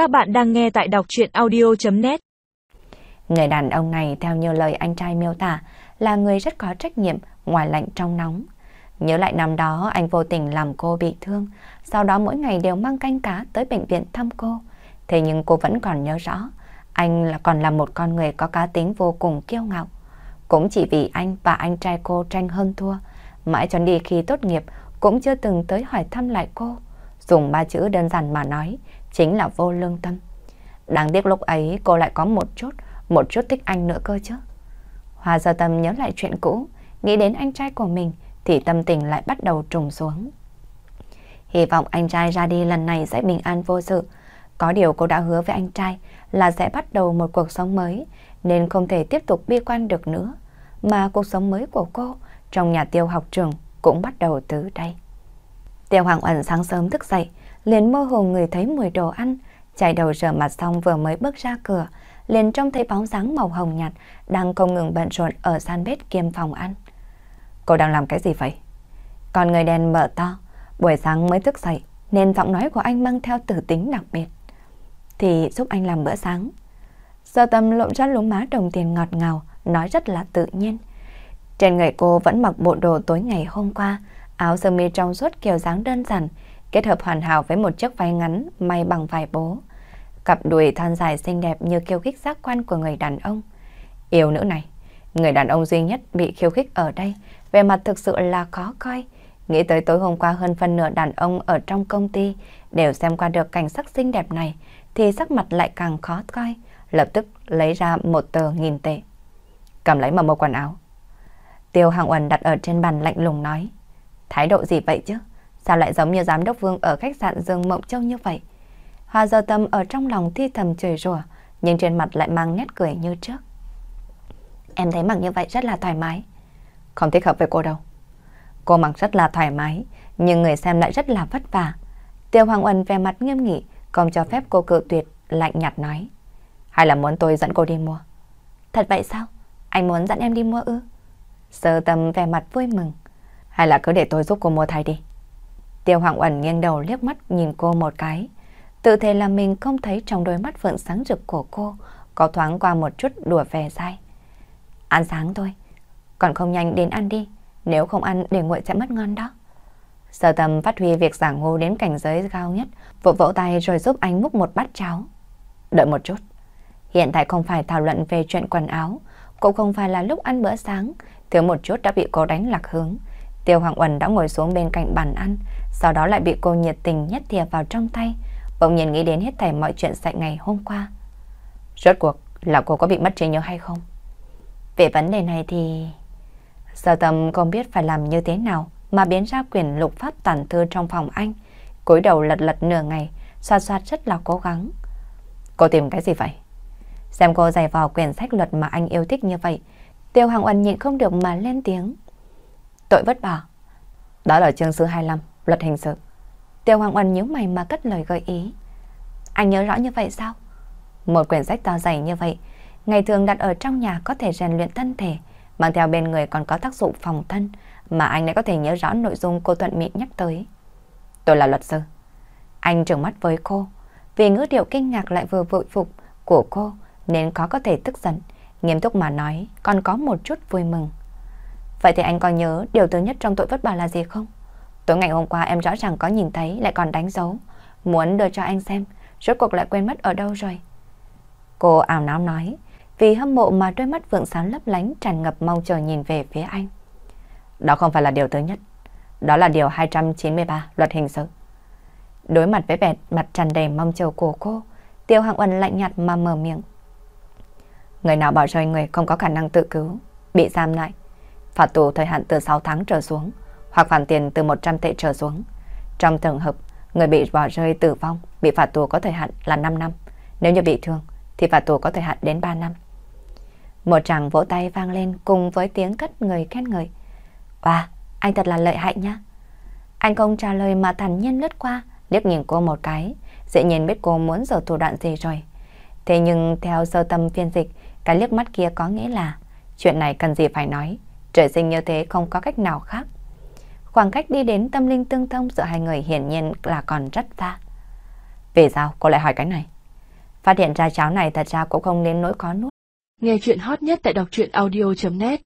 Các bạn đang nghe tại đọc chuyện audio.net Người đàn ông này theo như lời anh trai miêu tả là người rất có trách nhiệm, ngoài lạnh trong nóng. Nhớ lại năm đó anh vô tình làm cô bị thương, sau đó mỗi ngày đều mang canh cá tới bệnh viện thăm cô. Thế nhưng cô vẫn còn nhớ rõ, anh là còn là một con người có cá tính vô cùng kiêu ngạo. Cũng chỉ vì anh và anh trai cô tranh hơn thua, mãi cho đi khi tốt nghiệp cũng chưa từng tới hỏi thăm lại cô. Dùng ba chữ đơn giản mà nói, chính là vô lương tâm. Đáng tiếc lúc ấy cô lại có một chút, một chút thích anh nữa cơ chứ. Hoa giờ tâm nhớ lại chuyện cũ, nghĩ đến anh trai của mình thì tâm tình lại bắt đầu trùng xuống. Hy vọng anh trai ra đi lần này sẽ bình an vô sự. Có điều cô đã hứa với anh trai là sẽ bắt đầu một cuộc sống mới, nên không thể tiếp tục bi quan được nữa. Mà cuộc sống mới của cô trong nhà tiêu học trường cũng bắt đầu từ đây. Tiêu Hoàng Uẩn sáng sớm thức dậy, liền mơ hồ người thấy mùi đồ ăn, chạy đầu rửa mặt xong vừa mới bước ra cửa, liền trông thấy bóng dáng màu hồng nhạt đang không ngừng bận rộn ở gian bếp kiêm phòng ăn. Cô đang làm cái gì vậy? Còn người đèn mở to, buổi sáng mới thức dậy nên giọng nói của anh mang theo tử tính đặc biệt. Thì giúp anh làm bữa sáng. Sơ tâm lộn ra lúm má đồng tiền ngọt ngào, nói rất là tự nhiên. Trên người cô vẫn mặc bộ đồ tối ngày hôm qua, áo sơ mi trong suốt kiểu dáng đơn giản, kết hợp hoàn hảo với một chiếc váy ngắn may bằng vải bố. Cặp đùi thon dài xinh đẹp như khiêu khích giác quan của người đàn ông. Yêu nữ này, người đàn ông duy nhất bị khiêu khích ở đây, về mặt thực sự là khó coi. Nghĩ tới tối hôm qua hơn phân nửa đàn ông ở trong công ty đều xem qua được cảnh sắc xinh đẹp này, thì sắc mặt lại càng khó coi, lập tức lấy ra một tờ nghìn tệ. Cầm lấy mà mua quần áo. Tiêu Hàng Uẩn đặt ở trên bàn lạnh lùng nói. Thái độ gì vậy chứ? Sao lại giống như giám đốc Vương ở khách sạn Dương Mộng Châu như vậy? Hoa giờ tâm ở trong lòng thi thầm chửi rủa, nhưng trên mặt lại mang nét cười như trước. Em thấy mặc như vậy rất là thoải mái. Không thích hợp với cô đâu. Cô mặc rất là thoải mái, nhưng người xem lại rất là vất vả. Tiêu Hoàng Uẩn về mặt nghiêm nghị, không cho phép cô cự tuyệt, lạnh nhạt nói. Hay là muốn tôi dẫn cô đi mua? Thật vậy sao? Anh muốn dẫn em đi mua ư? Sơ tâm về mặt vui mừng. Hay là cứ để tôi giúp cô mua thay đi. Tiêu Hoàng Uẩn nghiêng đầu liếc mắt nhìn cô một cái. Tự thể là mình không thấy trong đôi mắt vượng sáng rực của cô có thoáng qua một chút đùa vẻ dai. Ăn sáng thôi, còn không nhanh đến ăn đi, nếu không ăn để nguội sẽ mất ngon đó. Sở Tầm phát huy việc giảng ngô đến cảnh giới cao nhất, vỗ vỗ tay rồi giúp anh múc một bát cháo. Đợi một chút, hiện tại không phải thảo luận về chuyện quần áo, cũng không phải là lúc ăn bữa sáng, thiếu một chút đã bị cô đánh lạc hướng. Tiêu Hoàng Uẩn đã ngồi xuống bên cạnh bàn ăn, sau đó lại bị cô nhiệt tình nhét thìa vào trong tay, bỗng nhiên nghĩ đến hết thảy mọi chuyện xảy ngày hôm qua. Rốt cuộc là cô có bị mất trí nhớ hay không? Về vấn đề này thì... Sở tâm không biết phải làm như thế nào mà biến ra quyển lục pháp tản thư trong phòng anh. cúi đầu lật lật nửa ngày, xoa xoa rất là cố gắng. Cô tìm cái gì vậy? Xem cô giày vào quyển sách luật mà anh yêu thích như vậy. Tiêu Hàng Uẩn nhịn không được mà lên tiếng. Tội vất vả. Đó là chương sư 25, luật hình sự. Tiêu Hoàng oanh nhíu mày mà cất lời gợi ý. Anh nhớ rõ như vậy sao? Một quyển sách to dày như vậy, ngày thường đặt ở trong nhà có thể rèn luyện thân thể, mang theo bên người còn có tác dụng phòng thân, mà anh lại có thể nhớ rõ nội dung cô Thuận Mỹ nhắc tới. Tôi là luật sư. Anh trừng mắt với cô, vì ngữ điệu kinh ngạc lại vừa vội phục của cô nên có có thể tức giận, nghiêm túc mà nói còn có một chút vui mừng. Vậy thì anh có nhớ điều thứ nhất trong tội vất vả là gì không? Tối ngày hôm qua em rõ ràng có nhìn thấy lại còn đánh dấu. Muốn đưa cho anh xem, rốt cuộc lại quên mất ở đâu rồi. Cô ảo não nói, vì hâm mộ mà đôi mắt vượng sáng lấp lánh tràn ngập mong chờ nhìn về phía anh. Đó không phải là điều thứ nhất. Đó là điều 293 luật hình sự. Đối mặt với vẻ mặt tràn đầy mong chờ của cô, Tiêu Hạng Uẩn lạnh nhạt mà mở miệng. Người nào bỏ rơi người không có khả năng tự cứu, bị giam lại, phạt tù thời hạn từ 6 tháng trở xuống, hoặc phạt tiền từ 100 tệ trở xuống. Trong trường hợp người bị bỏ rơi tử vong, bị phạt tù có thời hạn là 5 năm. Nếu như bị thương thì phạt tù có thời hạn đến 3 năm. Một tràng vỗ tay vang lên cùng với tiếng cất người khen người Wow, anh thật là lợi hại nhá. Anh không trả lời mà thản nhiên lướt qua, liếc nhìn cô một cái, dễ nhiên biết cô muốn giở thủ đoạn gì rồi. Thế nhưng theo sơ tâm phiên dịch, cái liếc mắt kia có nghĩa là chuyện này cần gì phải nói, trời sinh như thế không có cách nào khác. Khoảng cách đi đến tâm linh tương thông giữa hai người hiển nhiên là còn rất xa. Vì sao cô lại hỏi cái này? Phát hiện ra cháo này thật ra cũng không đến nỗi khó nuốt. Nghe chuyện hot nhất tại đọc truyện audio.net